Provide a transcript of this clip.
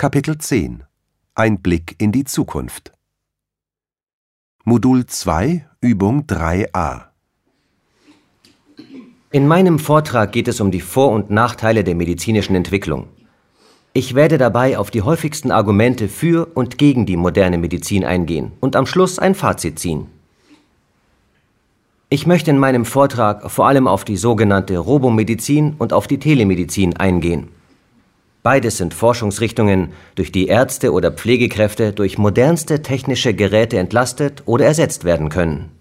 Kapitel 10 Ein Blick in die Zukunft Modul 2 Übung 3a In meinem Vortrag geht es um die Vor- und Nachteile der medizinischen Entwicklung. Ich werde dabei auf die häufigsten Argumente für und gegen die moderne Medizin eingehen und am Schluss ein Fazit ziehen. Ich möchte in meinem Vortrag vor allem auf die sogenannte Robomedizin und auf die Telemedizin eingehen. Beides sind Forschungsrichtungen, durch die Ärzte oder Pflegekräfte durch modernste technische Geräte entlastet oder ersetzt werden können